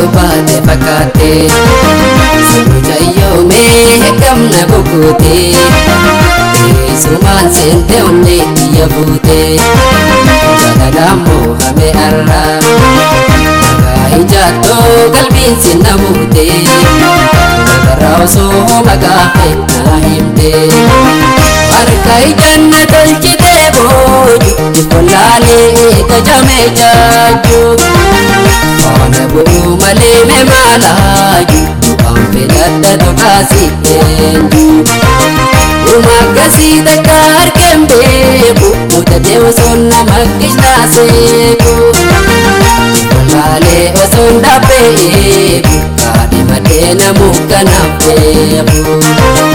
baate fakkaattee sirna yoomee gamna bokkoote teessumaan seentee onnee biyya buutee jaalalaa moohamee arraa nagaa ijaatoo qalbiin sinna buutee dabarraa osoo maqaa fennaa himtee harka ijaanna tolchitee booju qollaalee tajamee jaajuu. maleeme maala jirtu kan fedhadhatu baasifeenyu. Uma akkasii takka harkeen beeku mutatee osoon nama qishnaa seeku. Walaalee osoon dhaabee eegu kaadhimadhee namuuf kanaaf eegu.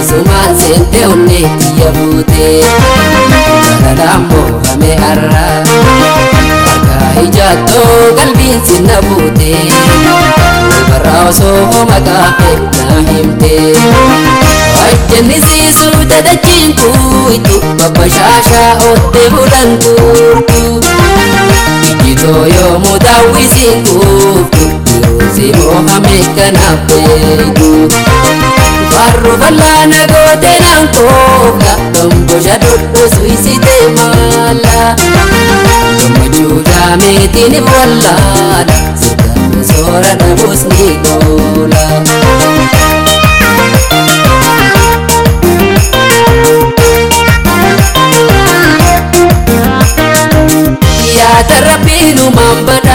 Isumaan seentee onnee kiyya buutee Jaaladhaan boofame har'a Argaa ijaattoo qalbiin sinna buutee Dubarraa osoo maqaa eegnaa himtee Ajjanni siisuu dadachiintu Babba shaashaa oottee bulantu Ijjitoo yoomuu daawwisiintu Jiruusi moofame kanaaf beektu Warro fallaana gootee naan kooka Dongoja dhodho suwisitee maala Gammachuudhaa meetiin wallaala Sitaan soora dhabuus ni goola. Yaata rabbiin mamba bada.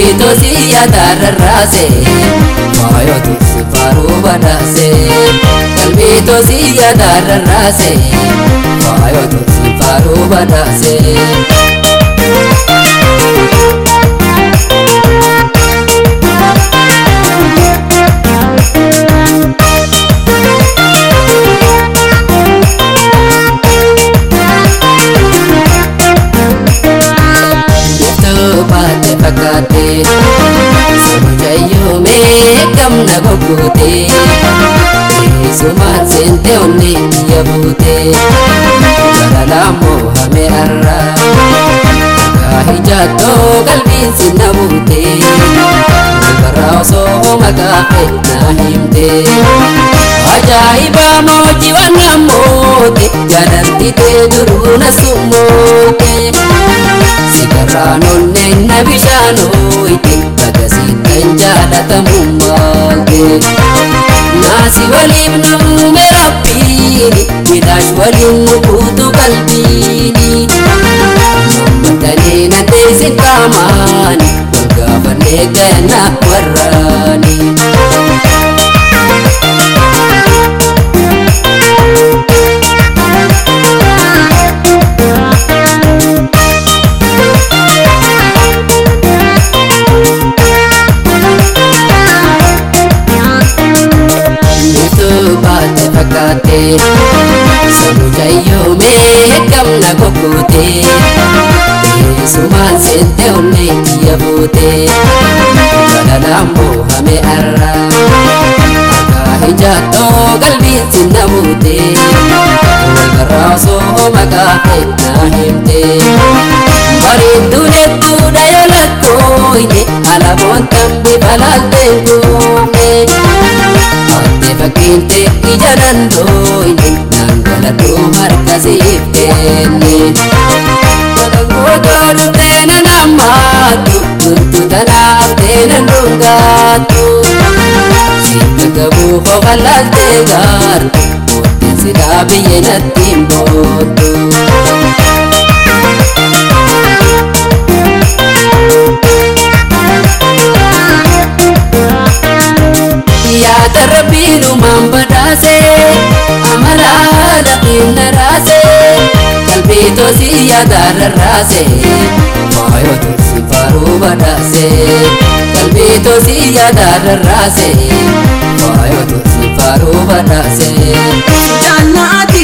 Tosiya tararraase Maayotu sifaaruu badhaase Qalbii tosiya tararraase Maayotu Mujayyume gamna bokkute Eesumaan yabuute onnee biyya buute Jalalaan moohame har'aa Gaahi jaattoo qalbiin sinna buute Dubarraa osoo maqaa fednaa himte Ajaa'ibaa mooji waan namoote Jaalalli tee duruu na sumoote Bishaan onneen na bishaan hooyite Bakasiin kan jaalatamummaa kee Naasi waliin namnume rabbiini Midhaash waliin mukuutu qalbiini Nammatanii na teessi qaamaani Wal gaafannee kennaa warraani. buutee teessumaan seentee ollee kiyya buutee balalaan boohame arra akka hijaattoo qalbiin sinna buutee walbarraa soo maqaa kennaa himtee bareedduu hedduu dhayalattoo alaboon tambi balaaltee buutee fakkeen teekki jadandoo naan la dhumar kasiifteenne Kodagudoodu teena namaatu Tuntu tanaaf teena dhungaatu Sitta qabuu qofa laaltee gaartu Kootiin silaa biyya nattiin booddu Yaada rabbiinumaan Tosi yaadara raase, maayo tosi faaruu badaase. Qalbii tosi yaadara raase, maayo tosi faaruu badaase. Daannaati.